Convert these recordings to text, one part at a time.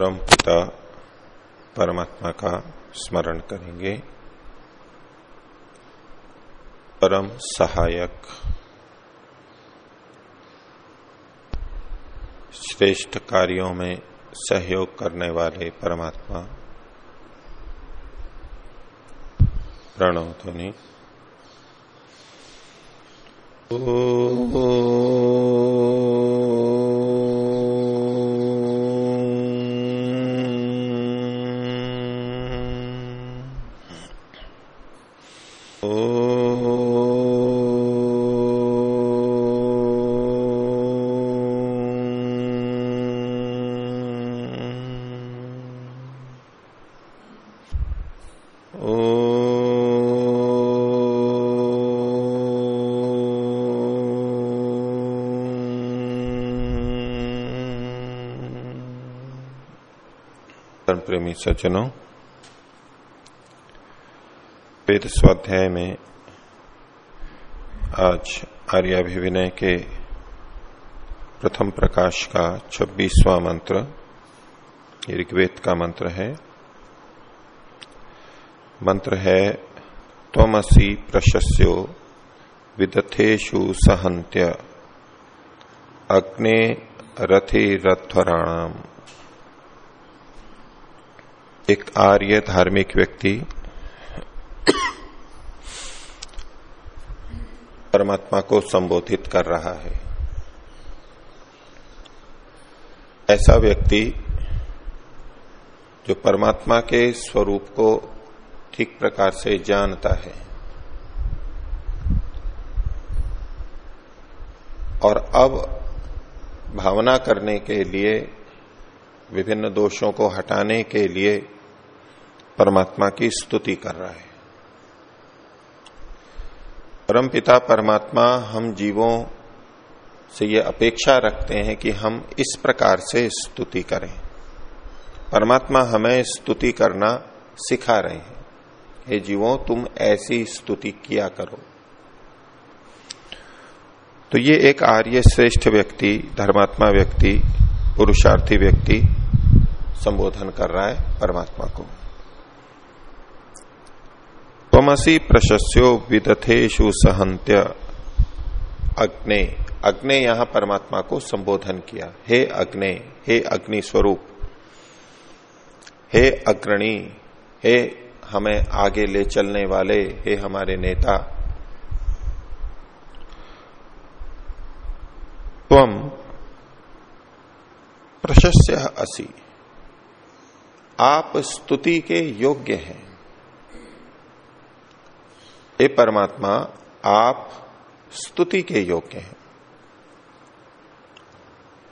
परम पिता, परमात्मा का स्मरण करेंगे। परम सहायक, श्रेष्ठ कार्यों में सहयोग करने वाले परमात्मा, प्रणव ध्वनि। प्रेमी सज्जनों वेद स्वाध्याय में आज आर्याभिविनय के प्रथम प्रकाश का छब्बीसवां मंत्र, ऋग्वेद का मंत्र है। मंत्र है, त्वमसी प्रशस्यो विदथेशु सहंत्य अग्ने रथि रथराणाम एक आर्य धार्मिक व्यक्ति, परमात्मा को संबोधित कर रहा है। ऐसा व्यक्ति जो परमात्मा के स्वरूप को ठीक प्रकार से जानता है और अब भावना करने के लिए, विभिन्न दोषों को हटाने के लिए परमात्मा की स्तुति कर रहा है। परमपिता परमात्मा, हम जीवों से ये अपेक्षा रखते हैं कि हम इस प्रकार से स्तुति करें। परमात्मा हमें स्तुति करना सिखा रहे हैं। हे जीवों, तुम ऐसी स्तुति किया करो। तो ये एक आर्य श्रेष्ठ व्यक्ति, धर्मात्मा व्यक्ति, पुरुषार्थी व्यक्ति संबोधन कर रहा है परमात्मा को। तमसी प्रशस्यो विदथेशु सहंत्य अग्ने अग्ने यहाँ परमात्मा को संबोधन किया। हे अग्ने, हे अग्नि स्वरूप, हे अग्रणी, हे हमें आगे ले चलने वाले, हे हमारे नेता। तम प्रशस्य असी। आप स्तुति के योग्य हैं। हे परमात्मा, आप स्तुति के योग्य हैं।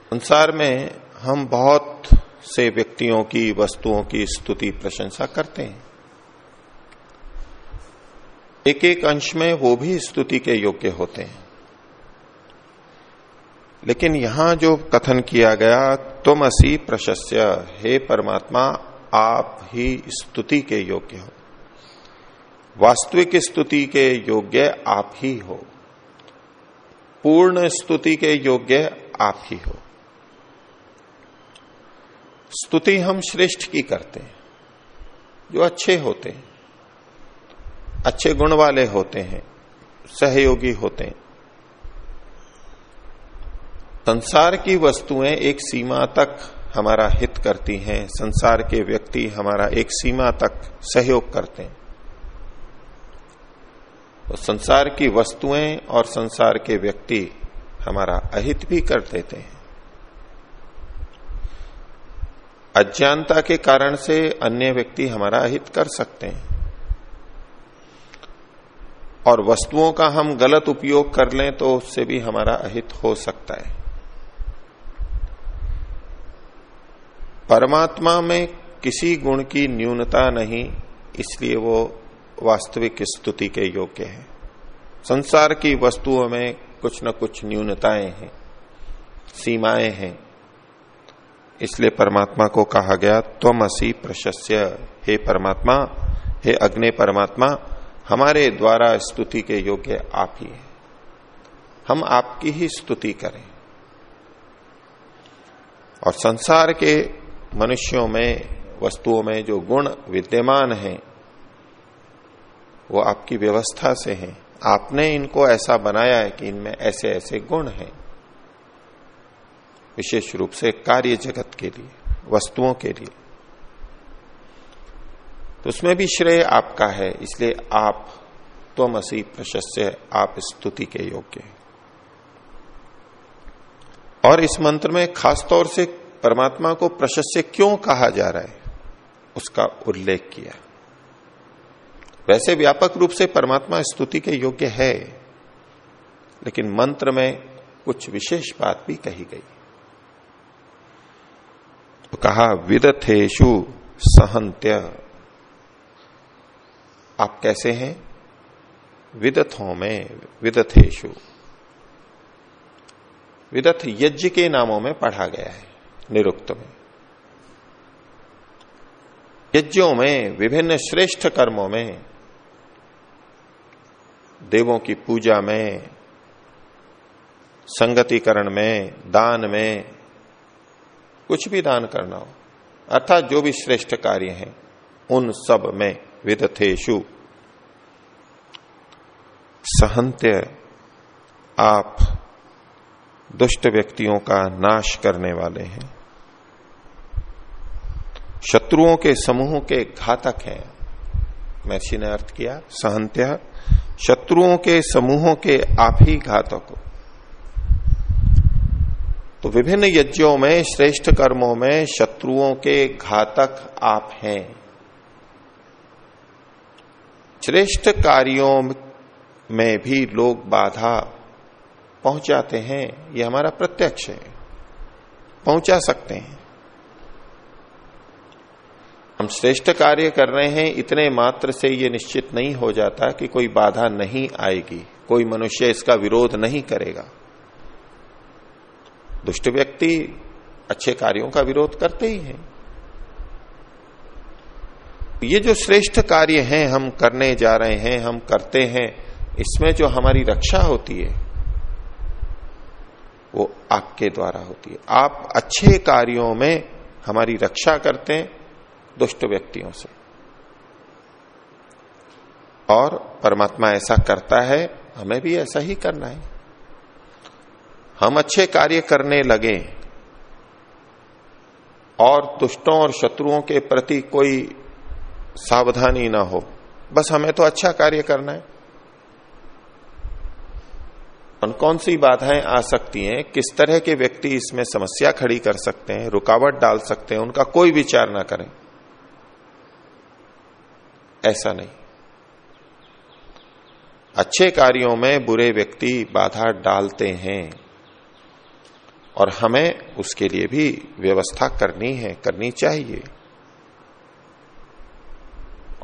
संसार में हम बहुत से व्यक्तियों की, वस्तुओं की स्तुति, प्रशंसा करते हैं। एक एक अंश में वो भी स्तुति के योग्य होते हैं। लेकिन यहाँ जो कथन किया गया तुम असी प्रशस्य, हे परमात्मा, आप ही स्तुति के योग्य हो। वास्तविक स्तुति के योग्य आप ही हो। पूर्ण स्तुति के योग्य आप ही हो। स्तुति हम श्रेष्ठ की करते हैं, जो अच्छे होते हैं, अच्छे गुण वाले होते हैं, सहयोगी होते हैं। संसार की वस्तुएँ एक सीमा तक हमारा हित करती हैं, संसार के व्यक्ति हमारा एक सीमा तक सहयोग करते हैं। तो संसार की वस्तुएँ और संसार के व्यक्ति हमारा अहित भी कर देते हैं। अज्ञानता के कारण से अन्य व्यक्ति हमारा अहित कर सकते हैं। और वस्तुओं का हम गलत उपयोग कर लें तो उससे भी हमारा अहित हो सकता है। परमात्मा में किसी गुण की न्यूनता नहीं, इसलिए वो वास्तविक स्तुति के योग्य है। संसार की वस्तुओं में कुछ न कुछ न्यूनताएँ हैं, सीमाएँ हैं। इसलिए परमात्मा को कहा गया त्वम असी प्रशस्य, हे परमात्मा, हे अग्नि परमात्मा, हमारे द्वारा स्तुति के योग्य आप ही है। हम आपकी ही स्तुति करें। और संसार के मनुष्यों में, वस्तुओं में जो गुण विद्यमान हैं वो आपकी व्यवस्था से हैं। आपने इनको ऐसा बनाया है कि इनमें ऐसे ऐसे गुण हैं। विशेष रूप से कार्य जगत के लिए, वस्तुओं के लिए। तो उसमें भी श्रेय आपका है, इसलिए आप त्वमसी प्रशस्य आप स्तुति के योग्य हैं। और इस मंत्र में खासतौर से परमात्मा को प्रशस्य क्यों कहा जा रहा है, उसका उल्लेख किया। वैसे व्यापक रूप से परमात्मा स्तुति के योग्य है, लेकिन मंत्र में कुछ विशेष बात भी कही गई। तो कहा विदथेशु सहंत्य आप कैसे हैं? विदथों में विदथेशु विदथ यज्ञ के नामों में पढ़ा गया है, निरुक्त में। यज्ञों में, विभिन्न श्रेष्ठ कर्मों में देवों की पूजा में, संगतिकरण में, दान में, कुछ भी दान करना हो, अर्थात जो भी श्रेष्ठ कार्य हैं, उन सब में विदथेशु सहंत्य आप दुष्ट व्यक्तियों का नाश करने वाले हैं। शत्रुओं के समूह के घातक हैं। महर्षि ने अर्थ किया, सहंत्य शत्रुओं के, समूहों के आप ही घातक हो। तो विभिन्न यज्ञों में, श्रेष्ठ कर्मों में शत्रुओं के घातक आप हैं। श्रेष्ठ कार्यों में भी लोग बाधा पहुंचाते हैं, ये हमारा प्रत्यक्ष है। पहुँचा सकते हैं। हम श्रेष्ठ कार्य कर रहे हैं, इतने मात्र से ये निश्चित नहीं हो जाता कि कोई बाधा नहीं आएगी, कोई मनुष्य इसका विरोध नहीं करेगा। दुष्ट व्यक्ति अच्छे कार्यों का विरोध करते ही हैं। ये जो श्रेष्ठ कार्य हैं, हम करने जा रहे हैं, हम करते हैं, इसमें जो हमारी रक्षा होती है, वो आपके द्वारा होती है। आप अच्छे कार्यों में हमारी रक्षा करते हैं दुष्ट व्यक्तियों से। और परमात्मा ऐसा करता है, हमें भी ऐसा ही करना है। हम अच्छे कार्य करने लगे, और दुष्टों और शत्रुओं के प्रति कोई सावधानी ना हो, बस हमें तो अच्छा कार्य करना है। कौन कौन सी बाधाएँ आ सकती हैं? किस तरह के व्यक्ति इसमें समस्या खड़ी कर सकते हैं, रुकावट डाल सकते हैं, उनका कोई विचार ना करें। ऐसा नहीं। अच्छे कार्यों में बुरे व्यक्ति बाधा डालते हैं और हमें उसके लिए भी व्यवस्था करनी है, करनी चाहिए।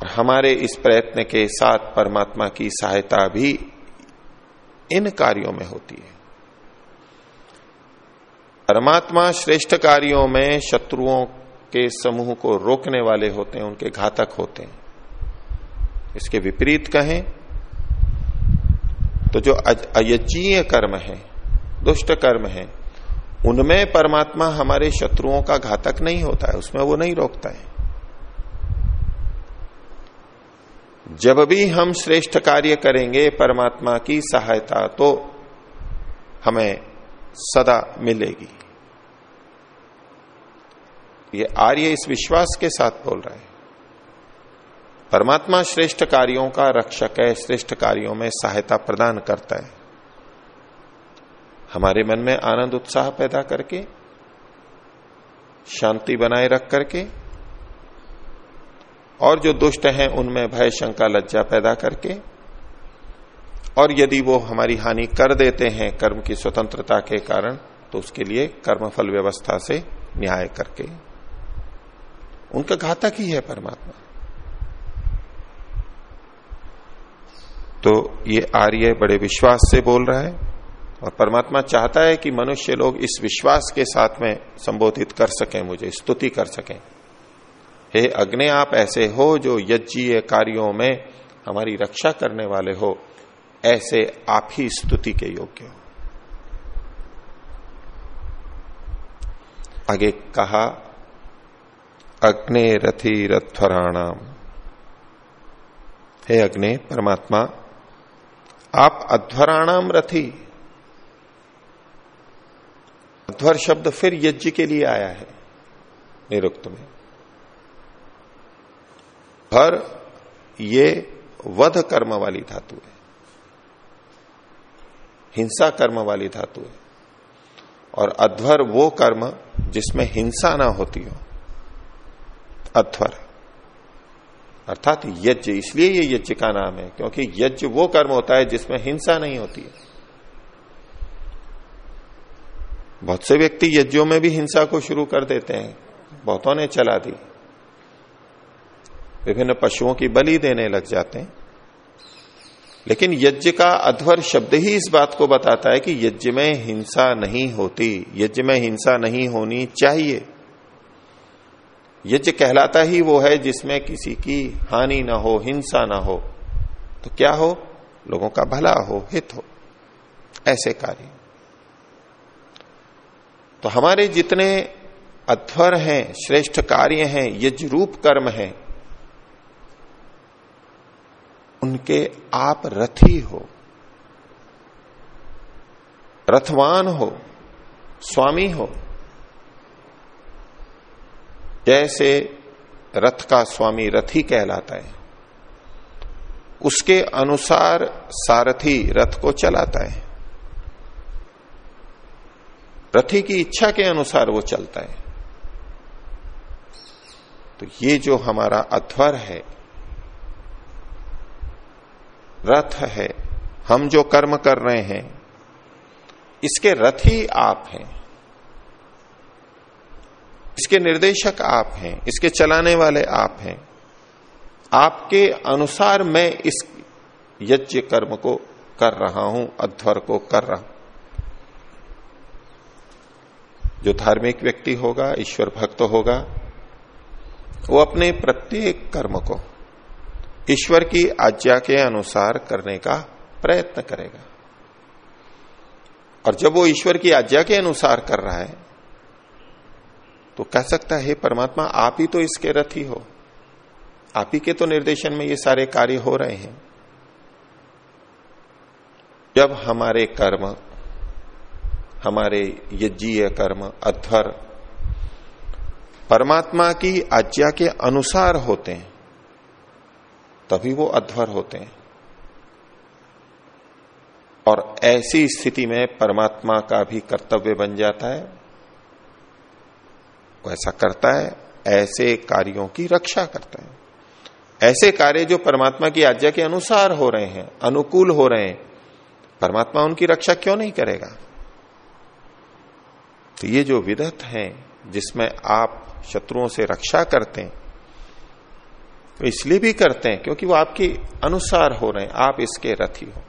और हमारे इस प्रयत्न के साथ परमात्मा की सहायता भी इन कार्यों में होती है। परमात्मा श्रेष्ठ कार्यों में शत्रुओं के समूह को रोकने वाले होते हैं, उनके घातक होते हैं। इसके विपरीत कहें तो जो अयजीय कर्म है, दुष्ट कर्म है, उनमें परमात्मा हमारे शत्रुओं का घातक नहीं होता है, उसमें वो नहीं रोकता है। जब भी हम श्रेष्ठ कार्य करेंगे परमात्मा की सहायता तो हमें सदा मिलेगी। ये आर्य इस विश्वास के साथ बोल रहा है। परमात्मा श्रेष्ठ कार्यों का रक्षक है, श्रेष्ठ कार्यों में सहायता प्रदान करता है। हमारे मन में आनंद, उत्साह पैदा करके, शांति बनाए रख करके, और जो दुष्ट हैं उनमें भय, शंका, लज्जा पैदा करके, और यदि वो हमारी हानि कर देते हैं कर्म की स्वतंत्रता के कारण तो उसके लिए कर्मफल व्यवस्था से न्याय करके। उनका घातक ही है परमात्मा। तो ये आर्य बड़े विश्वास से बोल रहा है और परमात्मा चाहता है कि मनुष्य लोग इस विश्वास के साथ में संबोधित कर सकें, मुझे स्तुति कर सकें। हे अग्नि, आप ऐसे हो जो यज्ञीय कार्यों में हमारी रक्षा करने वाले हो, ऐसे आप ही स्तुति के योग्य हो। आगे कहा, अग्ने रथी रथराणाम हे अग्नि, परमात्मा आप अध्वराणाम रथी। अध्वर शब्द फिर यज्ञ के लिए आया है, निरुक्त में। भर ये वध कर्म वाली धातु है। हिंसा कर्म वाली धातु है। और अध्वर वो कर्म जिसमें हिंसा ना होती हो, अध्वर। अर्थात यज्ञ, इसलिए ये यज्ञ का नाम है, क्योंकि यज्ञ वो कर्म होता है जिसमें हिंसा नहीं होती है। बहुत से व्यक्ति यज्ञों में भी हिंसा को शुरू कर देते हैं, बहुतों ने चला दी। विभिन्न पशुओं की बलि देने लग जाते हैं। लेकिन यज्ञ का अध्वर शब्द ही इस बात को बताता है कि यज्ञ में हिंसा नहीं होती, यज्ञ में हिंसा नहीं होनी चाहिए। यज्ञ कहलाता ही वो है जिसमें किसी की हानि ना हो, हिंसा ना हो। तो क्या हो? लोगों का भला हो, हित हो। ऐसे कार्य। तो हमारे जितने अध्वर हैं, श्रेष्ठ कार्य हैं, यज्ञ रूप कर्म हैं, उनके आप रथी हो, रथवान हो, स्वामी हो जैसे रथ का स्वामी रथी कहलाता है, उसके अनुसार सारथी रथ को चलाता है। रथी की इच्छा के अनुसार वो चलता है। तो ये जो हमारा अध्वर है, रथ है, हम जो कर्म कर रहे हैं, इसके रथ आप हैं। इसके निर्देशक आप हैं, इसके चलाने वाले आप हैं। आपके अनुसार मैं इस यज्ञ कर्म को कर रहा हूँ, अध्वर को कर रहा हूँ। जो धार्मिक व्यक्ति होगा, ईश्वर भक्त होगा, वो अपने प्रत्येक कर्म को ईश्वर की आज्ञा के अनुसार करने का प्रयत्न करेगा। और जब वो ईश्वर की आज्ञा के अनुसार कर रहा है तो कह सकता है परमात्मा, आप ही तो इसके रथ ही। आप ही के तो निर्देशन में ये सारे कार्य हो रहे हैं। जब हमारे कर्म, हमारे यज्ञीय कर्म अध्वर परमात्मा की आज्ञा के अनुसार होते हैं, तभी वो अध्वर होते हैं। और ऐसी स्थिति में परमात्मा का भी कर्तव्य बन जाता है। वो ऐसा करता है, ऐसे कार्यों की रक्षा करता है। ऐसे कार्य जो परमात्मा की आज्ञा के अनुसार हो रहे हैं, अनुकूल हो रहे हैं, परमात्मा उनकी रक्षा क्यों नहीं करेगा? तो ये जो विदत है, जिसमें आप शत्रुओं से रक्षा करते हैं तो इसलिए भी करते हैं क्योंकि वो आपके अनुसार हो रहे हैं, आप इसके रथी हो।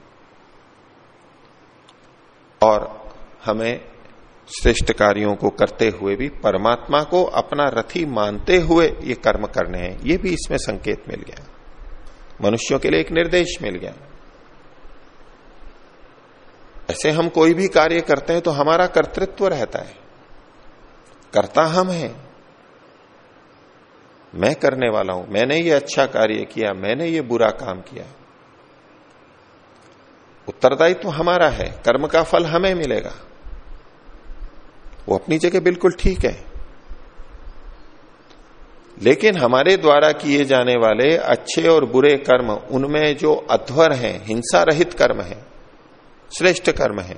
और हमें श्रेष्ठ कार्यों को करते हुए भी परमात्मा को अपना रथी मानते हुए ये कर्म करने हैं। ये भी इसमें संकेत मिल गया। मनुष्यों के लिए एक निर्देश मिल गया। ऐसे हम कोई भी कार्य करते हैं तो हमारा कर्तृत्व रहता है। करता हम हैं। मैं करने वाला हूँ। मैंने ये अच्छा कार्य किया, मैंने ये बुरा काम किया। उत्तरदायित्व हमारा है। कर्म का फल हमें मिलेगा। वो अपनी जगह बिल्कुल ठीक है। लेकिन हमारे द्वारा किए जाने वाले अच्छे और बुरे कर्म, उनमें जो अध्वर हैं, हिंसा रहित कर्म है, श्रेष्ठ कर्म है,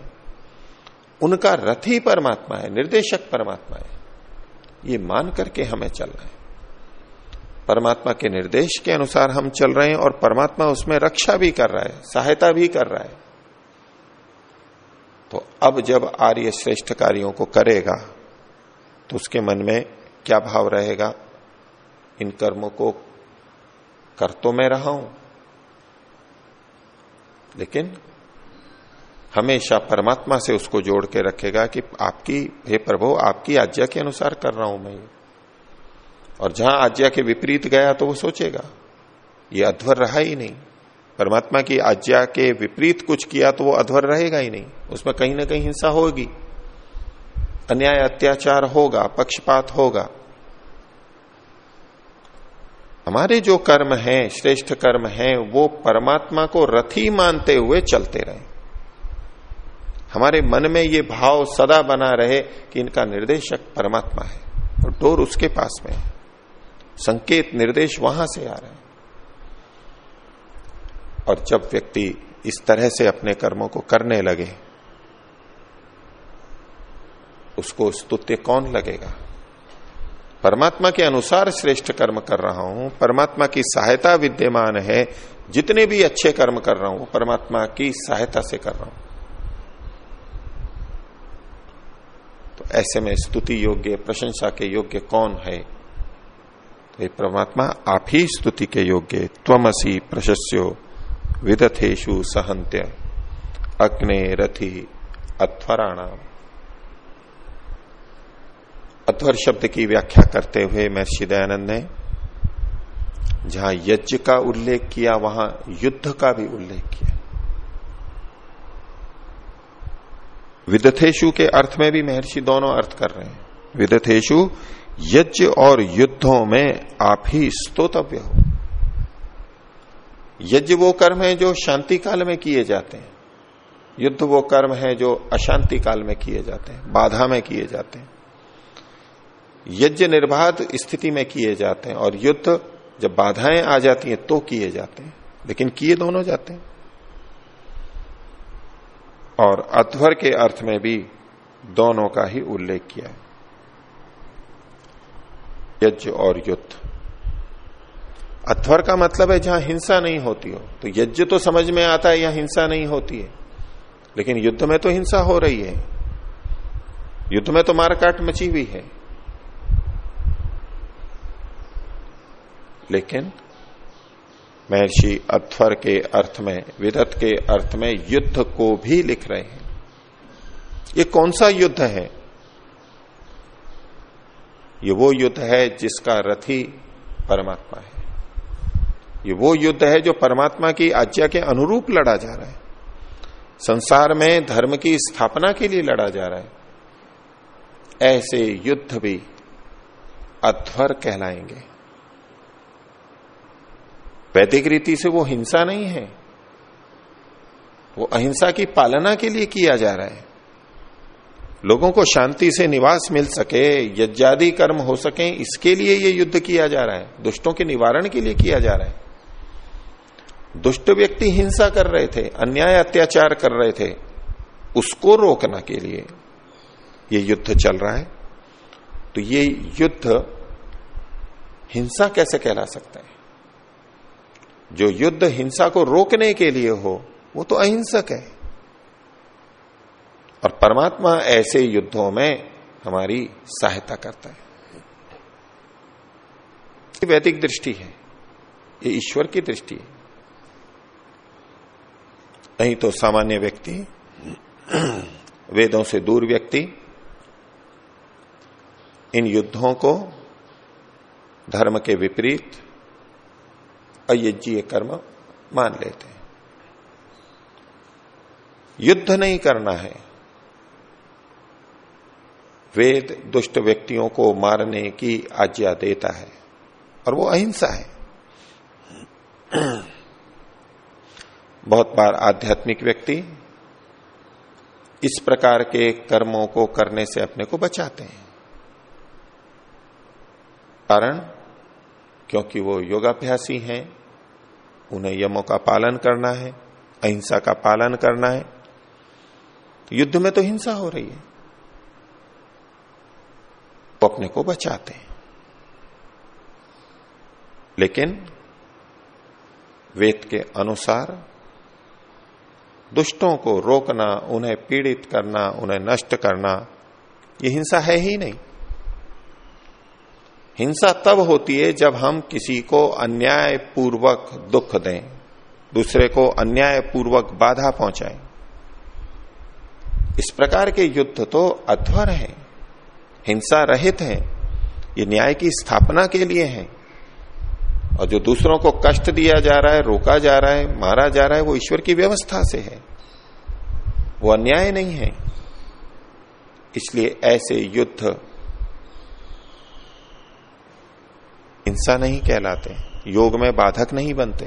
उनका रथी परमात्मा है, निर्देशक परमात्मा है। ये मान करके हमें चलना है। परमात्मा के निर्देश के अनुसार हम चल रहे हैं और परमात्मा उसमें रक्षा भी कर रहा है, सहायता भी कर रहा है। तो अब जब आर्य श्रेष्ठ कार्यों को करेगा तो उसके मन में क्या भाव रहेगा? इन कर्मों को कर तो मैं रहा हूँ। लेकिन हमेशा परमात्मा से उसको जोड़ के रखेगा कि आपकी, हे प्रभु, आपकी आज्ञा के अनुसार कर रहा हूँ मैं ये। और जहाँ आज्ञा के विपरीत गया तो वो सोचेगा, ये अध्वर रहा ही नहीं। परमात्मा की आज्ञा के विपरीत कुछ किया तो वो अध्वर रहेगा ही नहीं। उसमें कहीं ना कहीं हिंसा होगी। अन्याय, अत्याचार होगा, पक्षपात होगा। हमारे जो कर्म हैं, श्रेष्ठ कर्म हैं, वो परमात्मा को रथी मानते हुए चलते रहे। हमारे मन में ये भाव सदा बना रहे कि इनका निर्देशक परमात्मा है और डोर उसके पास में है। संकेत, निर्देश वहाँ से आ रहे हैं। और जब व्यक्ति इस तरह से अपने कर्मों को करने लगे, उसको स्तुत्य कौन लगेगा? परमात्मा के अनुसार श्रेष्ठ कर्म कर रहा हूँ, परमात्मा की सहायता विद्यमान है, जितने भी अच्छे कर्म कर रहा हूँ, परमात्मा की सहायता से कर रहा हूँ। तो ऐसे में स्तुति योग्य, प्रशंसा के योग्य कौन है? तो ये परमात्मा आप ही स्तुति के योग्य, त्वमसी प्रशस्यो विदथेशु सहंत्य अग्ने रथि अथराणाम अध्वर शब्द की व्याख्या करते हुए महर्षि दयानंद ने, जहाँ यज्ञ का उल्लेख किया, वहाँ युद्ध का भी उल्लेख किया। विदथेशु के अर्थ में भी महर्षि दोनों अर्थ कर रहे हैं। विदथेशु यज्ञ और युद्धों में आप ही स्तोतव्य हो। यज्ञ वो कर्म है जो शांति काल में किए जाते हैं। युद्ध वो कर्म है जो अशांति काल में किए जाते हैं, बाधा में किए जाते हैं। यज्ञ निर्बाध स्थिति में किए जाते हैं और युद्ध जब बाधाएँ आ जाती हैं तो किए जाते हैं, लेकिन किए दोनों जाते हैं। और अध्वर के अर्थ में भी दोनों का ही उल्लेख किया है। यज्ञ और युद्ध। अध्वर का मतलब है जहाँ हिंसा नहीं होती हो। तो यज्ञ तो समझ में आता है, यहाँ हिंसा नहीं होती है। लेकिन युद्ध में तो हिंसा हो रही है। युद्ध में तो मारकाट मची हुई है। लेकिन महर्षि अध्वर के अर्थ में, विदत के अर्थ में युद्ध को भी लिख रहे हैं। ये कौन सा युद्ध है? ये वो युद्ध है जिसका रथी परमात्मा है। ये वो युद्ध है जो परमात्मा की आज्ञा के अनुरूप लड़ा जा रहा है। संसार में धर्म की स्थापना के लिए लड़ा जा रहा है। ऐसे युद्ध भी अध्वर कहलाएँगे। वैदिक रीति से वो हिंसा नहीं है। वो अहिंसा की पालना के लिए किया जा रहा है। लोगों को शांति से निवास मिल सके, यज्ञादि कर्म हो सके, इसके लिए ये युद्ध किया जा रहा है। दुष्टों के निवारण के लिए किया जा रहा है। दुष्ट व्यक्ति हिंसा कर रहे थे, अन्याय अत्याचार कर रहे थे, उसको रोकना के लिए ये युद्ध चल रहा है। तो ये युद्ध हिंसा कैसे कहला सकता है? जो युद्ध हिंसा को रोकने के लिए हो, वो तो अहिंसक है। और परमात्मा ऐसे युद्धों में हमारी सहायता करता है। वैदिक दृष्टि है, ये ईश्वर की दृष्टि है। नहीं तो सामान्य व्यक्ति, वेदों से दूर व्यक्ति, इन युद्धों को, धर्म के विपरीत, अयज्ञीय कर्म मान लेते हैं। युद्ध नहीं करना है। वेद दुष्ट व्यक्तियों को मारने की आज्ञा देता है, और वो अहिंसा है। बहुत बार आध्यात्मिक व्यक्ति इस प्रकार के कर्मों को करने से अपने को बचाते हैं। कारण, क्योंकि वो योगाभ्यासी हैं, उन्हें यमों का पालन करना है, अहिंसा का पालन करना है तो युद्ध में तो हिंसा हो रही है। वो अपने को बचाते हैं। लेकिन वेद के अनुसार दुष्टों को रोकना, उन्हें पीड़ित करना, उन्हें नष्ट करना, ये हिंसा है ही नहीं। हिंसा तब होती है जब हम किसी को अन्याय पूर्वक दुख दें, दूसरे को अन्याय पूर्वक बाधा पहुंचाएँ। इस प्रकार के युद्ध तो अध्वर है, हिंसा रहित है, ये न्याय की स्थापना के लिए है। और जो दूसरों को कष्ट दिया जा रहा है, रोका जा रहा है, मारा जा रहा है, वो ईश्वर की व्यवस्था से है। वो अन्याय नहीं है। इसलिए ऐसे युद्ध हिंसा नहीं कहलाते योग में बाधक नहीं बनते।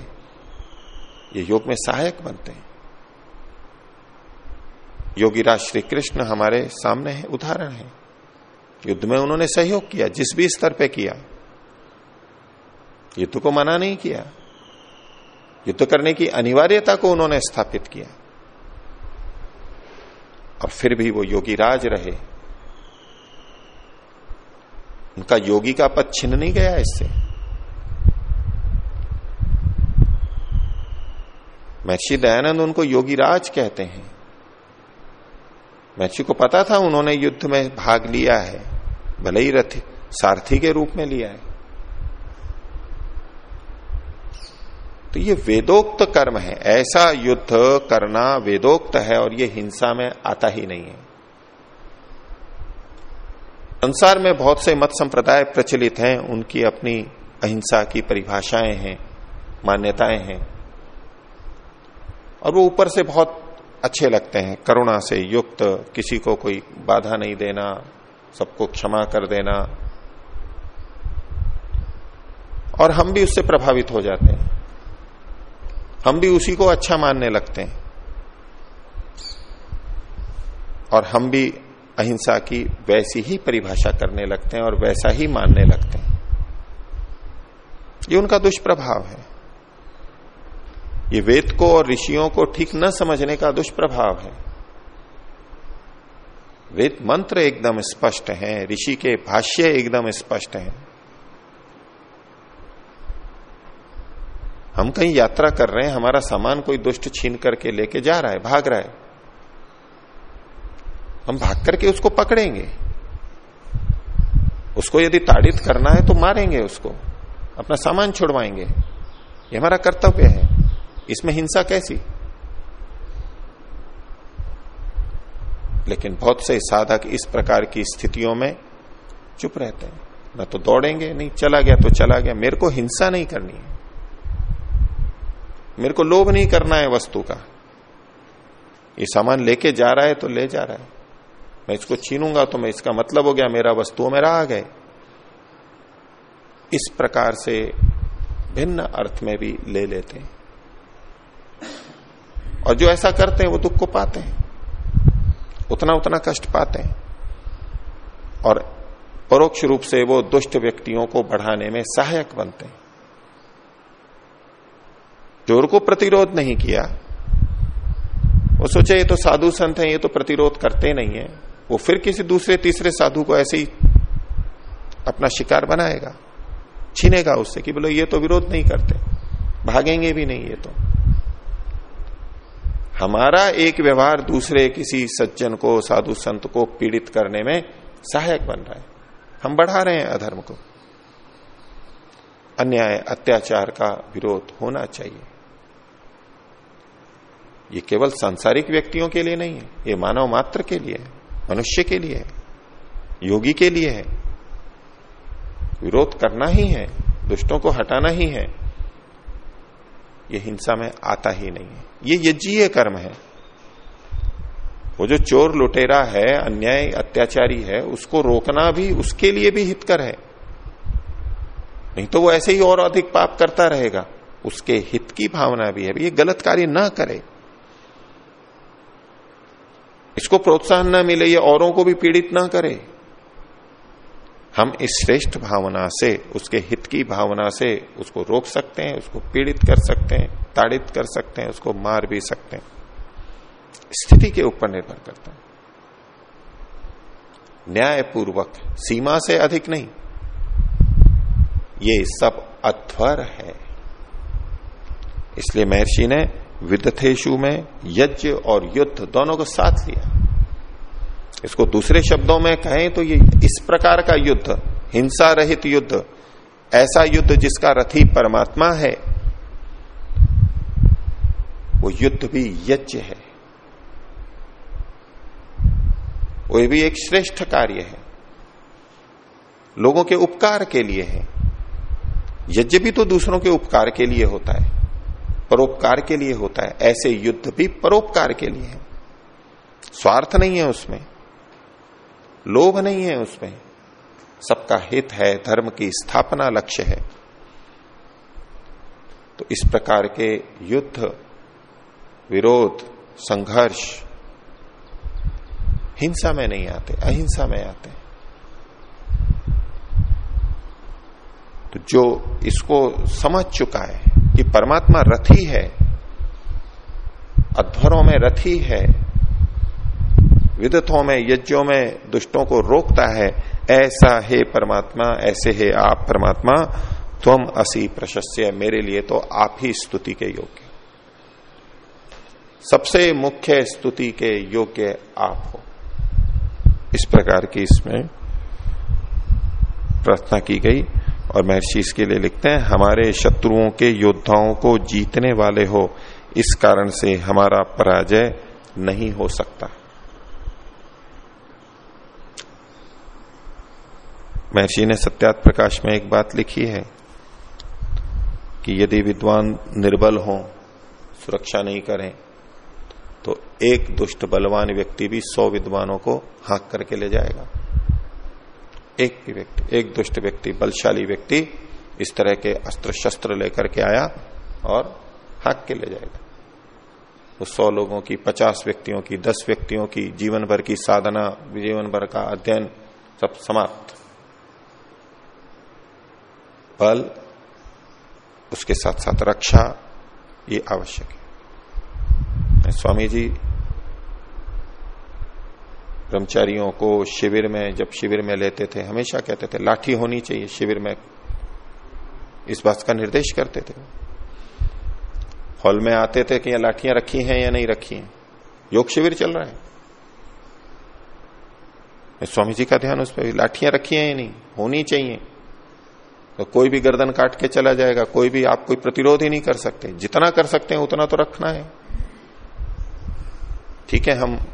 ये योग में सहायक बनते हैं। योगीराज श्री कृष्ण हमारे सामने है, उदाहरण है। युद्ध में उन्होंने सहयोग किया, जिस भी स्तर पे किया। युद्ध को मना नहीं किया। युद्ध करने की अनिवार्यता को उन्होंने स्थापित किया। और फिर भी वो योगी राज रहे। उनका योगी का पद छिन नहीं गया इससे। महर्षि दयानंद उनको योगी राज कहते हैं। महर्षि को पता था उन्होंने युद्ध में भाग लिया है। भले ही रथ सारथी के रूप में लिया है। तो ये वेदोक्त कर्म है। ऐसा युद्ध करना वेदोक्त है और ये हिंसा में आता ही नहीं है। संसार में बहुत से मत संप्रदाय प्रचलित हैं, उनकी अपनी अहिंसा की परिभाषाएँ हैं, मान्यताएँ हैं। और वो ऊपर से बहुत अच्छे लगते हैं, करुणा से युक्त, किसी को कोई बाधा नहीं देना, सबको क्षमा कर देना। और हम भी उससे प्रभावित हो जाते हैं। हम भी उसी को अच्छा मानने लगते हैं। और हम भी अहिंसा की वैसी ही परिभाषा करने लगते हैं और वैसा ही मानने लगते हैं। ये उनका दुष्प्रभाव है। ये वेद को और ऋषियों को ठीक न समझने का दुष्प्रभाव है। वेद मंत्र एकदम स्पष्ट हैं, ऋषि के भाष्य एकदम स्पष्ट हैं। हम कहीं यात्रा कर रहे हैं, हमारा सामान कोई दुष्ट छीन करके लेके जा रहा है, भाग रहा है। हम भाग करके उसको पकड़ेंगे। उसको यदि ताड़ित करना है तो मारेंगे उसको। अपना सामान छुड़वाएँगे। ये हमारा कर्तव्य है। इसमें हिंसा कैसी? लेकिन बहुत से साधक इस प्रकार की स्थितियों में चुप रहते हैं। ना तो दौड़ेंगे, नहीं चला गया तो चला गया। मेरे को हिंसा नहीं करनी है। मेरे को लोभ नहीं करना है वस्तु का। ये सामान लेके जा रहा है तो ले जा रहा है। मैं इसको छीनूँगा तो मैं इसका मतलब हो गया, मेरा वस्तुओं में रहा गए। इस प्रकार से भिन्न अर्थ में भी ले लेते हैं। और जो ऐसा करते हैं, वो दुख को पाते हैं। उतना उतना कष्ट पाते हैं। और परोक्ष रूप से वो दुष्ट व्यक्तियों को बढ़ाने में सहायक बनते हैं। ज़ोर को प्रतिरोध नहीं किया। वो सोचे, ये तो साधु संत है, ये तो प्रतिरोध करते नहीं है। वो फिर किसी दूसरे, तीसरे साधु को ऐसे ही अपना शिकार बनाएगा, छीनेगा उससे कि बोलो, ये तो विरोध नहीं करते, भागेंगे भी नहीं ये तो। हमारा एक व्यवहार दूसरे किसी सज्जन को, साधु संत को पीड़ित करने में सहायक बन रहा है। हम बढ़ा रहे हैं अधर्म को। अन्याय, अत्याचार का विरोध होना चाहिए। ये केवल सांसारिक व्यक्तियों के लिए नहीं है, ये मानव मात्र के लिए है, मनुष्य के लिए है, योगी के लिए है। विरोध करना ही है, दुष्टों को हटाना ही है, ये हिंसा में आता ही नहीं है। ये यज्ञीय कर्म है। वो जो चोर लुटेरा है, अन्याय, अत्याचारी है, उसको रोकना भी उसके लिए भी हितकर है। नहीं तो वो ऐसे ही और अधिक पाप करता रहेगा। उसके हित की भावना भी है। ये गलत कार्य ना करे। इसको प्रोत्साहन न मिले, ये औरों को भी पीड़ित ना करे। हम इस श्रेष्ठ भावना से, उसके हित की भावना से उसको रोक सकते हैं, उसको पीड़ित कर सकते हैं, ताड़ित कर सकते हैं, उसको मार भी सकते हैं। स्थिति के ऊपर निर्भर करता है। न्यायपूर्वक, सीमा से अधिक नहीं। ये सब अध्वर है। इसलिए महर्षि ने विदथेशु में यज्ञ और युद्ध दोनों को साथ लिया। इसको दूसरे शब्दों में कहें तो ये इस प्रकार का युद्ध, हिंसा रहित युद्ध, ऐसा युद्ध जिसका रथी परमात्मा है, वो युद्ध भी यज्ञ है। वो भी एक श्रेष्ठ कार्य है। लोगों के उपकार के लिए है। यज्ञ भी तो दूसरों के उपकार के लिए होता है। परोपकार के लिए होता है। ऐसे युद्ध भी परोपकार के लिए है। स्वार्थ नहीं है उसमें। लोभ नहीं है उसमें। सबका हित है, धर्म की स्थापना लक्ष्य है। तो इस प्रकार के युद्ध, विरोध, संघर्ष हिंसा में नहीं आते, अहिंसा में आते तो जो इसको समझ चुका है कि परमात्मा रथी है, अध्वरों में रथी है विदथों में, यज्ञों में दुष्टों को रोकता है, ऐसा हे परमात्मा, ऐसे है आप परमात्मा तुम असी प्रशस्य मेरे लिए तो आप ही स्तुति के योग्य। सबसे मुख्य स्तुति के योग्य आप हो। इस प्रकार की इसमें प्रार्थना की गई। और महर्षि इसके लिए लिखते हैं, हमारे शत्रुओं के योद्धाओं को जीतने वाले हो, इस कारण से हमारा पराजय नहीं हो सकता। महर्षि ने सत्यात प्रकाश में एक बात लिखी है कि यदि विद्वान निर्बल हो, सुरक्षा नहीं करें तो एक दुष्ट बलवान व्यक्ति भी सौ विद्वानों को हाक करके ले जाएगा। एक भी व्यक्ति, एक दुष्ट व्यक्ति, बलशाली व्यक्ति इस तरह के अस्त्र शस्त्र लेकर के आया और हाँक के ले जाएगा तो सौ लोगों की, पचास व्यक्तियों की, दस व्यक्तियों की, जीवन भर की साधना, जीवन भर का अध्ययन सब समाप्त। बल, उसके साथ साथ रक्षा, ये आवश्यक है। स्वामी जी ब्रह्मचारियों को शिविर में, जब शिविर में लेते थे, हमेशा कहते थे, लाठी होनी चाहिए शिविर में। इस बात का निर्देश करते थे। हॉल में आते थे कि ये लाठियाँ रखी हैं या नहीं रखी हैं। योग शिविर चल रहा है। स्वामी जी का ध्यान उस पर, लाठियाँ रखी हैं या नहीं? होनी चाहिए। तो कोई भी गर्दन काट के चला जाएगा, कोई भी आप कोई प्रतिरोध ही नहीं कर सकते। जितना कर सकते हैं, उतना तो रखना है। ठीक है, हम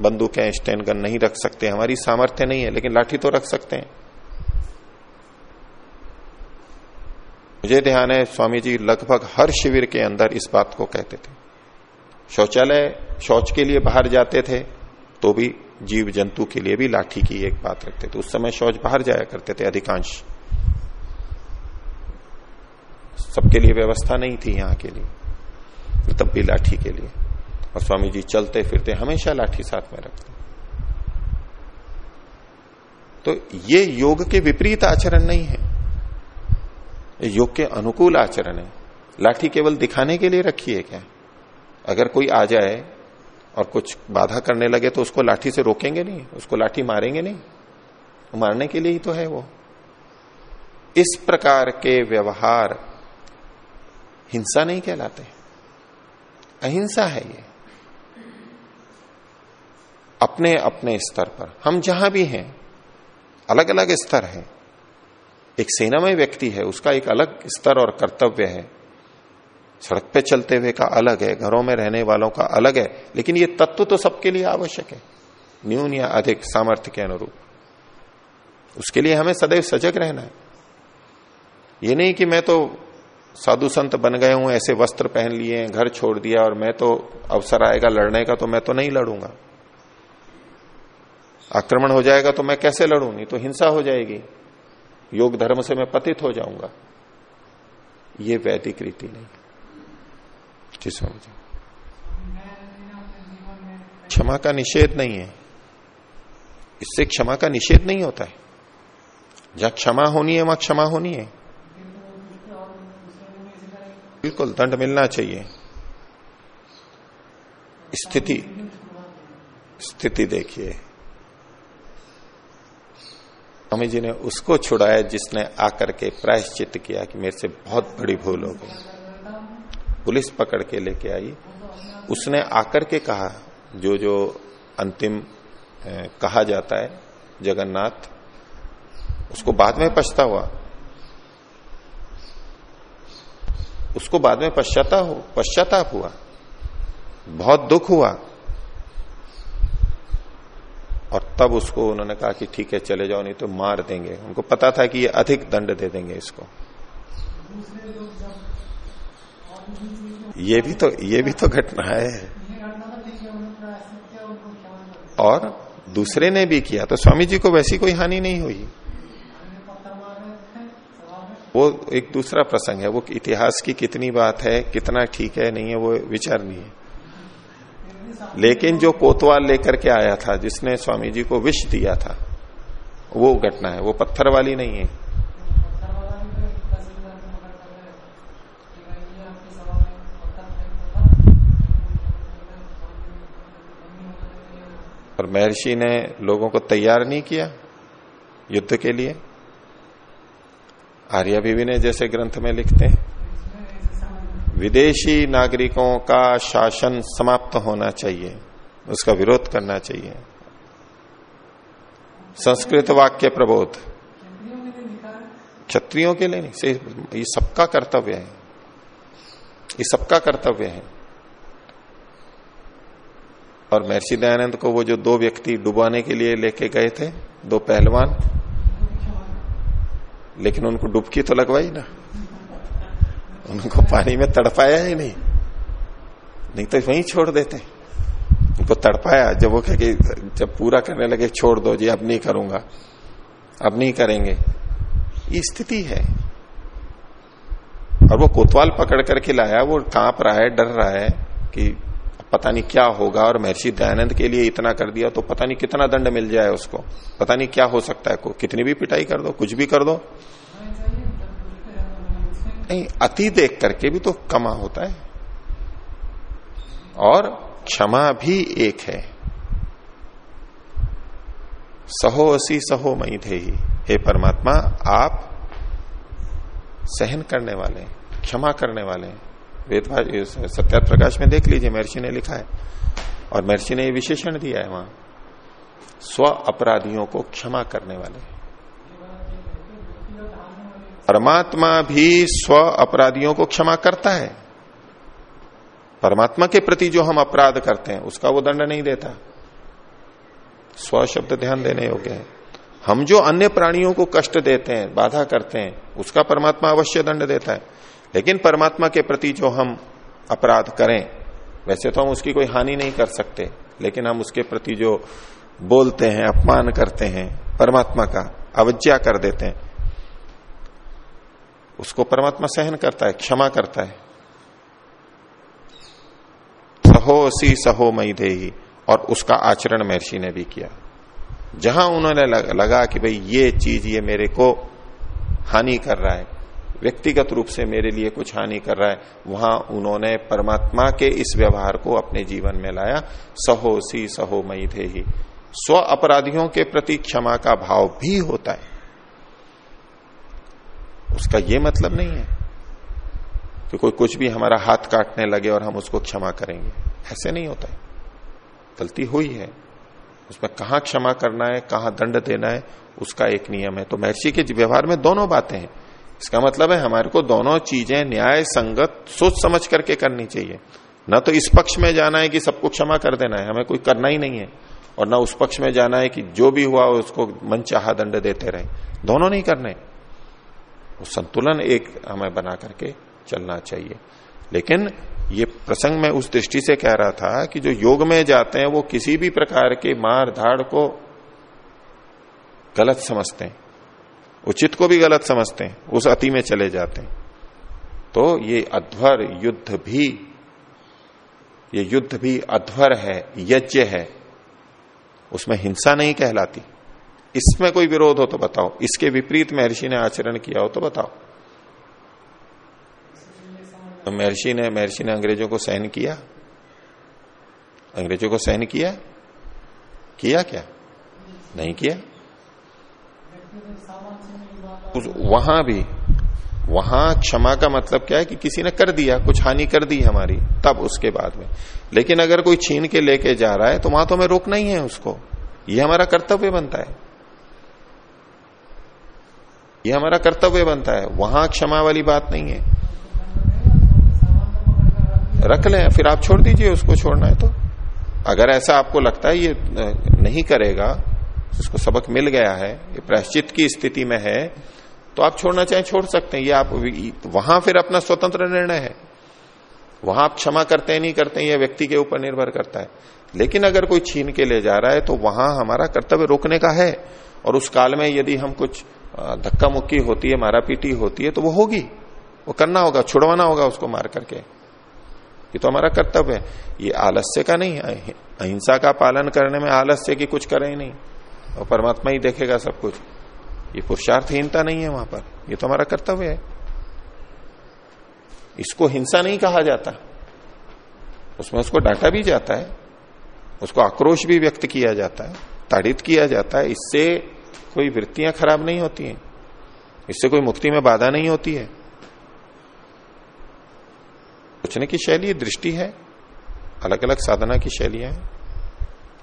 बंदूकें स्टैंड गन नहीं रख सकते, हमारी सामर्थ्य नहीं है, लेकिन लाठी तो रख सकते हैं। मुझे ध्यान है स्वामी जी लगभग हर शिविर के अंदर इस बात को कहते थे। शौचालय, शौच के लिए बाहर जाते थे तो भी जीव जंतु के लिए भी लाठी की एक बात रखते थे। उस समय शौच बाहर जाया करते थे, अधिकांश। सबके लिए व्यवस्था नहीं थी यहाँ के लिए तब भी लाठी के लिए। और स्वामी जी चलते फिरते हमेशा लाठी साथ में रखते तो ये योग के विपरीत आचरण नहीं है। योग के अनुकूल आचरण है। लाठी केवल दिखाने के लिए रखी है क्या? अगर कोई आ जाए और कुछ बाधा करने लगे तो उसको लाठी से रोकेंगे नहीं? उसको लाठी मारेंगे नहीं? मारने के लिए ही तो है वो। इस प्रकार के व्यवहार हिंसा नहीं कहलाते। अहिंसा है ये। अपने अपने स्तर पर। हम जहाँ भी हैं अलग अलग स्तर है। एक सेना में व्यक्ति है, उसका एक अलग स्तर और कर्तव्य है। सड़क पे चलते हुए का अलग है, घरों में रहने वालों का अलग है, लेकिन ये तत्व तो सबके लिए आवश्यक है। न्यून या अधिक सामर्थ्य के अनुरूप। उसके लिए हमें सदैव सजग रहना है। ये नहीं कि मैं तो साधु संत बन गए हूँ, ऐसे वस्त्र पहन लिए, घर छोड़ दिया, और मैं तो अवसर आएगा, लड़ने का तो मैं तो नहीं लड़ूँगा। आक्रमण हो जाएगा तो मैं कैसे लड़ू? नहीं तो हिंसा हो जाएगी। योग धर्म से मैं पतित हो जाऊँगा। ये वैदिक रीति नहीं। जी समझ क्षमा का निषेध नहीं है। इससे क्षमा का निषेध नहीं होता है। जहाँ क्षमा होनी है, वहाँ क्षमा होनी है। बिल्कुल, दंड मिलना चाहिए। स्थिति स्थिति देखिए। स्वामी जी ने उसको छुड़ाया जिसने आकर के प्रायश्चित किया कि मेरे से बहुत बड़ी भूल हो गई। पुलिस पकड़ के लेके आई। उसने आकर के कहा, जो जो अंतिम कहा जाता है, जगन्नाथ, उसको बाद में पछता हुआ। उसको बाद में पश्चाताप पश्चाताप हुआ। बहुत दुख हुआ। और तब उसको उन्होंने कहा कि ठीक है, चले जाओ, नहीं तो मार देंगे। उनको पता था कि ये अधिक दंड दे देंगे इसको। ये भी तो ये भी तो घटना है। और दूसरे ने भी किया तो स्वामी जी को वैसी कोई हानि नहीं हुई। वो एक दूसरा प्रसंग है, वो इतिहास की कितनी बात है, कितना ठीक है, नहीं है, वो विचार नहीं है। लेकिन जो कोतवाल लेकर के आया था, जिसने स्वामी जी को विष दिया था, वो घटना है, वो पत्थर वाली नहीं है। और महर्षि ने लोगों को तैयार नहीं किया युद्ध के लिए। आर्या बीवी ने जैसे ग्रंथ में लिखते हैं विदेशी नागरिकों का शासन समाप्त होना चाहिए, उसका विरोध करना चाहिए। संस्कृत वाक्य प्रबोध। क्षत्रियों के लिए नहीं ये सबका कर्तव्य है। ये सबका कर्तव्य है। और महर्षि दयानंद को वो जो दो व्यक्ति डुबाने के लिए लेके गए थे, दो पहलवान, लेकिन उनको डुबकी तो लगवाई ना। उनको पानी में तड़पाया ही नहीं। नहीं तो वहीं छोड़ देते। उनको तड़पाया, जब वो कहे जब पूरा करने लगे, छोड़ दो जी, अब नहीं करूँगा। अब नहीं करेंगे। ये स्थिति है। और वो कोतवाल पकड़ करके लाया, वो काँप रहा है, डर रहा है कि पता नहीं क्या होगा और महर्षि दयानंद के लिए इतना कर दिया तो पता नहीं कितना दंड मिल जाए उसको। पता नहीं क्या हो सकता है, को कितनी भी पिटाई कर दो, कुछ भी कर दो। नहीं, अति देख करके भी तो कमा होता है। और क्षमा भी एक है। सहो असी सहो मई थे ही हे परमात्मा, आप सहन करने वाले क्षमा करने वाले हैं। वेद सत्या प्रकाश में देख लीजिए, महर्षि ने लिखा है, और महर्षि ने विशेषण दिया है वहाँ, स्व अपराधियों को क्षमा करने वाले परमात्मा भी स्व अपराधियों को क्षमा करता है। परमात्मा के प्रति जो हम अपराध करते हैं, उसका वो दंड नहीं देता। स्व शब्द ध्यान देने योग्य है। हम जो अन्य प्राणियों को कष्ट देते हैं, बाधा करते हैं, उसका परमात्मा अवश्य दंड देता है। लेकिन परमात्मा के प्रति जो हम अपराध करें, वैसे तो हम उसकी कोई हानि नहीं कर सकते, लेकिन हम उसके प्रति जो बोलते हैं, अपमान करते हैं, परमात्मा का अवज्ञा कर देते हैं उसको परमात्मा सहन करता है, क्षमा करता है। सहो सी सहो मई दे और उसका आचरण महर्षि ने भी किया। जहाँ उन्होंने लगा कि भाई ये चीज़ ये मेरे को हानि कर रहा है, व्यक्तिगत रूप से मेरे लिए कुछ हानि कर रहा है, वहाँ उन्होंने परमात्मा के इस व्यवहार को अपने जीवन में लाया, सहो सी सहो मई ही स्व अपराधियों के प्रति क्षमा का भाव भी होता है। उसका यह मतलब नहीं है। कि कोई कुछ भी हमारा हाथ काटने लगे और हम उसको क्षमा करेंगे। ऐसे नहीं होता है। गलती हुई है। उसमें कहा क्षमा करना है कहा दंड देना है उसका एक नियम है। तो महर्षि के व्यवहार में दोनों बातें हैं। इसका मतलब है हमारे को दोनों चीज़ें न्याय संगत सोच समझ करके करनी चाहिए। न तो इस पक्ष में जाना है कि सबको क्षमा कर देना है। हमें कोई करना ही नहीं है। और न उस पक्ष में जाना है कि जो भी हुआ उसको मन चाह दंड देते रहे। दोनों नहीं करने। वो संतुलन एक हमें बना करके चलना चाहिए। लेकिन ये प्रसंग में उस दृष्टि से कह रहा था कि जो योग में जाते हैं, वो किसी भी प्रकार के मार धाड़ को गलत समझते हैं। उचित को भी गलत समझते हैं। उस अति में चले जाते हैं। तो ये अध्वर युद्ध भी, ये युद्ध भी अध्वर है, यज्ञ है। उसमें हिंसा नहीं कहलाती। इसमें कोई विरोध हो तो बताओ। इसके विपरीत महर्षि ने आचरण किया हो तो बताओ। तो महर्षि ने महर्षि ने अंग्रेज़ों को सहन किया? अंग्रेज़ों को सहन किया? किया क्या? नहीं किया। वहाँ भी, वहाँ क्षमा का मतलब क्या है कि किसी ने कर दिया, कुछ हानि कर दी हमारी, तब उसके बाद में। लेकिन अगर कोई छीन के लेके जा रहा है तो वहाँ तो हमें रोकना ही है उसको। ये हमारा कर्तव्य बनता है। ये हमारा कर्तव्य बनता है। वहाँ क्षमा वाली बात नहीं है। रख लें, फिर आप छोड़ दीजिए उसको, छोड़ना है तो। अगर ऐसा आपको लगता है ये नहीं करेगा उसको सबक मिल गया है, ये प्रायश्चित की स्थिति में है तो आप छोड़ना चाहें, छोड़ सकते हैं। ये आप वहाँ फिर अपना स्वतंत्र निर्णय है। वहाँ आप क्षमा करते हैं, नहीं करते हैं यह व्यक्ति के ऊपर निर्भर करता है। लेकिन अगर कोई छीन के ले जा रहा है तो वहाँ हमारा कर्तव्य रोकने का है। और उस काल में यदि हम कुछ धक्का मुक्की होती है मारा पीटी होती है तो वो होगी। वो करना होगा, छुड़वाना होगा उसको मार करके। ये तो हमारा कर्तव्य है। ये आलस्य का नहीं अहिंसा का पालन करने में आलस्य की कुछ करे ही नहीं। और परमात्मा ही देखेगा सब कुछ। ये पुरुषार्थहीनता नहीं है वहाँ पर। ये तो हमारा कर्तव्य है। इसको हिंसा नहीं कहा जाता। उसमें उसको डांटा भी जाता है। उसको आक्रोश भी व्यक्त किया जाता है। ताड़ित किया जाता है। इससे कोई वृत्तियाँ खराब नहीं होती हैं। इससे कोई मुक्ति में बाधा नहीं होती है। सोचने की शैली दृष्टि है। अलग अलग साधना की शैलियाँ हैं।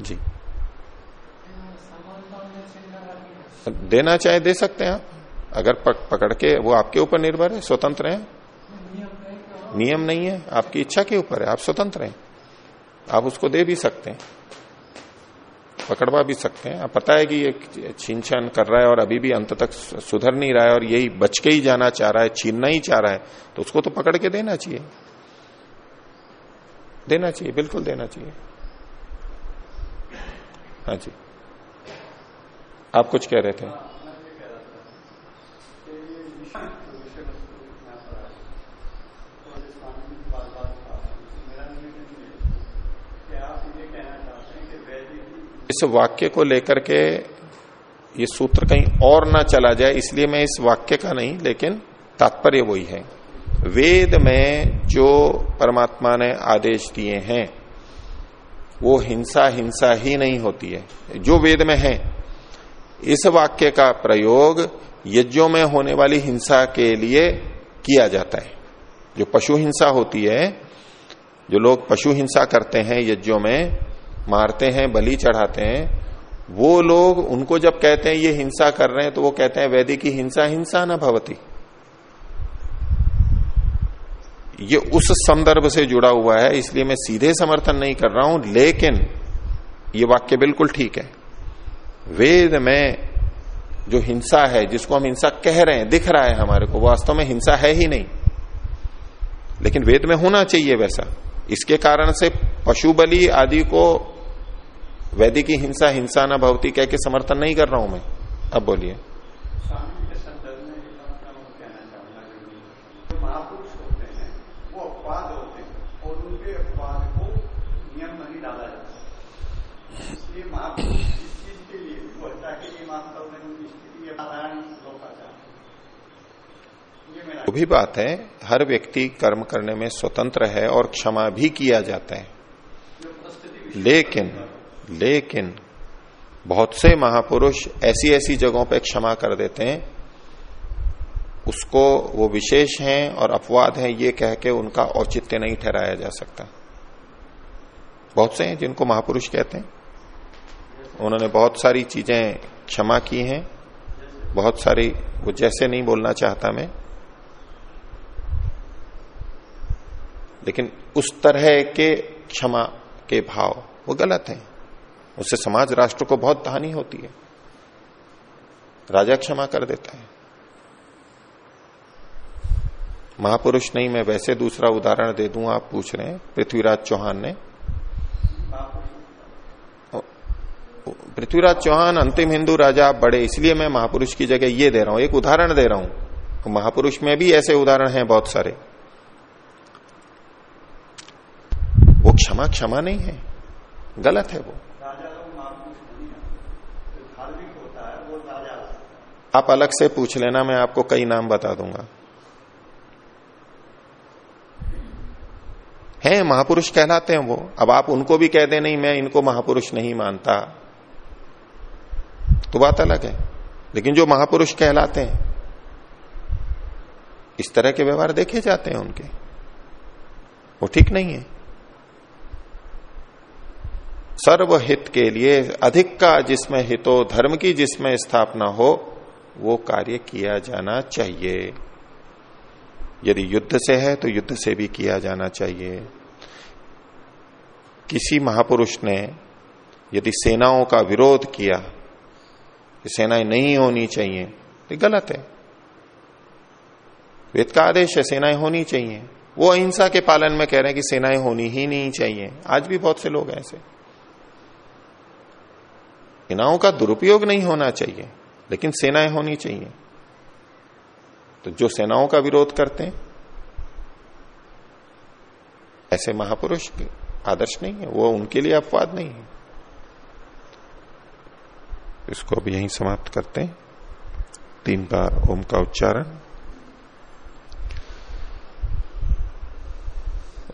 जी। देना चाहे दे सकते हैं आप। अगर पक, पकड़ के वो आपके ऊपर निर्भर है स्वतंत्र है। नियम नहीं है। आपकी इच्छा के ऊपर है। आप स्वतंत्र हैं। आप उसको दे भी सकते हैं। पकड़वा भी सकते हैं। अब पता है कि ये छीन छान कर रहा है और अभी भी अंत तक सुधर नहीं रहा है और यही बच के ही जाना चाह रहा है, छीनना ही चाह रहा है तो उसको तो पकड़ के देना चाहिए। देना चाहिए, बिल्कुल देना चाहिए। हाँ जी। आप कुछ कह रहे थे? इस वाक्य को लेकर के ये सूत्र कहीं और ना चला जाए, इसलिए मैं इस वाक्य का नहीं, लेकिन तात्पर्य वही है। वेद में जो परमात्मा ने आदेश दिए हैं, वो हिंसा हिंसा ही नहीं होती है। जो वेद में है, इस वाक्य का प्रयोग यज्ञों में होने वाली हिंसा के लिए किया जाता है। जो पशु हिंसा होती है, जो लोग पशु हिंसा करते हैं यज्ञों में मारते हैं, बलि चढ़ाते हैं, वो लोग उनको जब कहते हैं, ये हिंसा कर रहे हैं तो वो कहते हैं, वैदिक की हिंसा हिंसा न भवती। ये उस संदर्भ से जुड़ा हुआ है, इसलिए मैं सीधे समर्थन नहीं कर रहा हूँ, लेकिन ये वाक्य बिल्कुल ठीक है। वेद में जो हिंसा है, जिसको हम हिंसा कह रहे हैं, दिख रहा है हमारे को, वास्तव में हिंसा है ही नहीं। लेकिन वेद में होना चाहिए वैसा। इसके कारण से पशु बलि आदि को वैदिक हिंसा हिंसा न भवती कह के समर्थन नहीं कर रहा हूँ मैं। अब बोलिए। वो भी बात है हर व्यक्ति कर्म करने में स्वतंत्र है और क्षमा भी किया जाता है। लेकिन लेकिन, बहुत से महापुरुष ऐसी ऐसी जगहों पर क्षमा कर देते हैं। उसको वो विशेष हैं और अपवाद हैं, ये कह के उनका औचित्य नहीं ठहराया जा सकता। बहुत से हैं जिनको महापुरुष कहते हैं। उन्होंने बहुत सारी चीज़ें क्षमा की हैं। बहुत सारी, वो जैसे नहीं बोलना चाहता मैं। लेकिन उस तरह के क्षमा के भाव, वो गलत है। उससे समाज राष्ट्र को बहुत हानि होती है। राजा क्षमा कर देता है। महापुरुष नहीं, मैं वैसे दूसरा उदाहरण दे दूँ, आप पूछ रहे हैं। पृथ्वीराज चौहान ने। पृथ्वीराज चौहान अंतिम हिंदू राजा बड़े, इसलिए मैं महापुरुष की जगह ये दे रहा हूँ, एक उदाहरण दे रहा हूँ। महापुरुष में भी ऐसे उदाहरण हैं बहुत सारे। वो क्षमा क्षमा नहीं है। गलत है वो। आप अलग से पूछ लेना, मैं आपको कई नाम बता दूँगा। हैं, महापुरुष कहलाते हैं वो। अब आप उनको भी कह दे, नहीं, मैं इनको महापुरुष नहीं मानता। तो बात अलग है। लेकिन जो महापुरुष कहलाते हैं, इस तरह के व्यवहार देखे जाते हैं उनके। वो ठीक नहीं है। सर्वहित के लिए अधिक का जिसमें हितो धर्म की जिसमें स्थापना हो, वो कार्य किया जाना चाहिए। यदि युद्ध से है तो युद्ध से भी किया जाना चाहिए। किसी महापुरुष ने यदि सेनाओं का विरोध किया, कि सेनाएँ नहीं होनी चाहिए तो गलत है। वेद का आदेश है, सेनाएँ होनी चाहिए। वो अहिंसा के पालन में कह रहे हैं कि सेनाएँ होनी ही नहीं चाहिए। आज भी बहुत से लोग हैं ऐसे। सेनाओं का दुरुपयोग नहीं होना चाहिए, लेकिन सेनाएँ होनी चाहिए। तो जो सेनाओं का विरोध करते हैं, ऐसे महापुरुष आदर्श नहीं है, वो उनके लिए अपवाद नहीं है। इसको अब यहीं समाप्त करते हैं। तीन बार ओम का उच्चारण।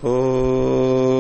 ओ